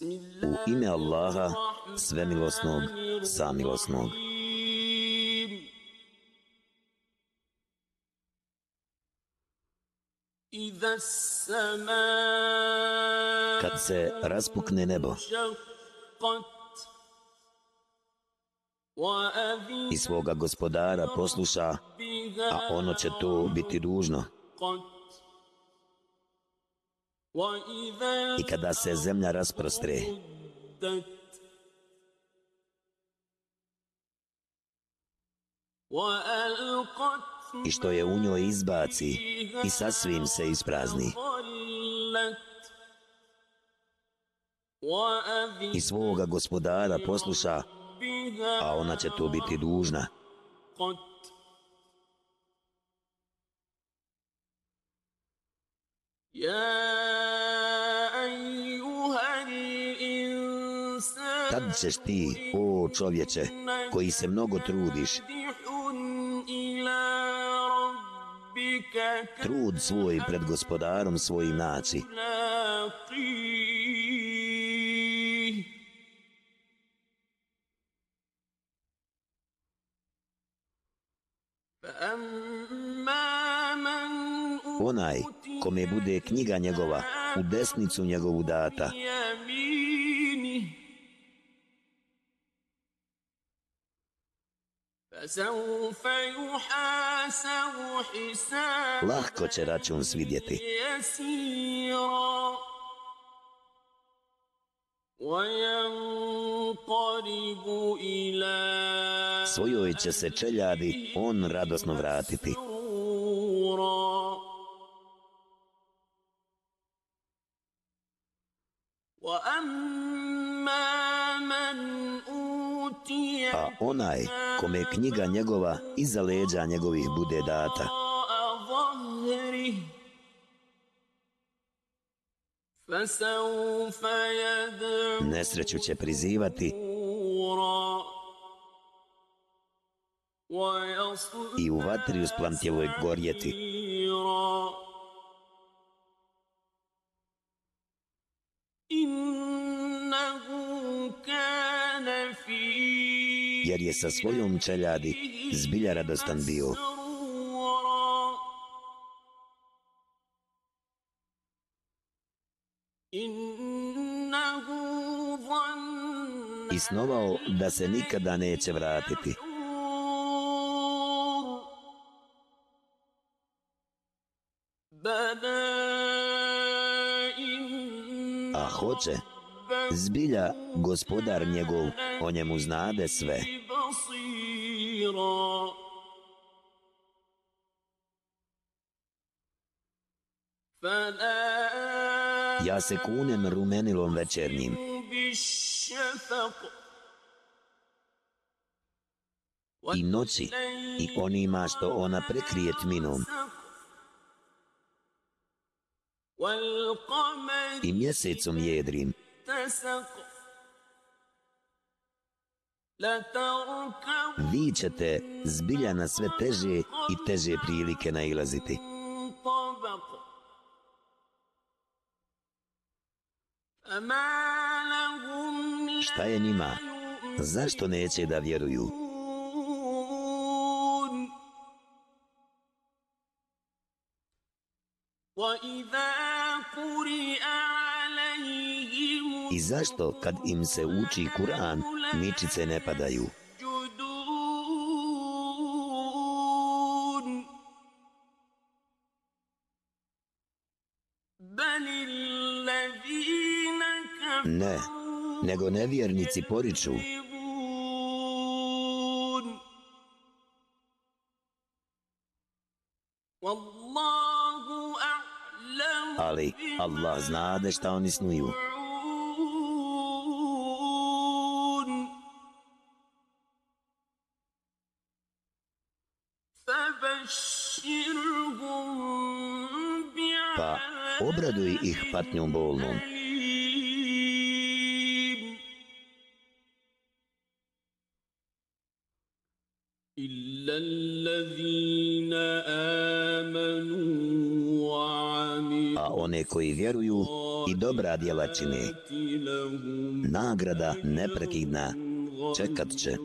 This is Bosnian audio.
U ime Allaha, svemilosnog, samilosnog. Kad se raspukne nebo i svoga gospodara posluša, a ono će to biti dužno. I kada se zemlja rasprostre, i što je u njoj izbaci i sasvim se isprazni. I svoga gospodara posluša, a ona će to biti dužna. Tad ćeš ti, o čovječe, koji se mnogo trudiš, trud svoj pred gospodarom svojim naći. Onaj kome bude knjiga njegova u desnicu njegovu data, Lahko će račun svidjeti. Svojoj će se čeljadi on radosno vratiti. A onaj kome knjiga njegova iza leđa njegovih bude data. Nesreću će prizivati i u vatri usplantjevoj gorjeti. Jer je sa svojom čeljadi zbilja radostan bio. I snovao da se nikada neće vratiti. A hoće, zbilja gospodar njegov o njemu znade sve. Ja se kunem rumenilom večernjim. I noći, i onima što ona prekrije tminom. I mjesecom jedrim. Vi ćete zbilja na sve teže i teže prilike nailaziti. Šta je njima? Zašto neće da vjeruju? I zašto kad im se uči Kur'an, mičice ne padaju? Ne, nego nevjernici poriču. Ali Allah znade šta oni snuju. Pa obraduj ih patnjom bolnom. A one koji vjeruju i dobra djela čine. Nagrada neprekidna čekat će.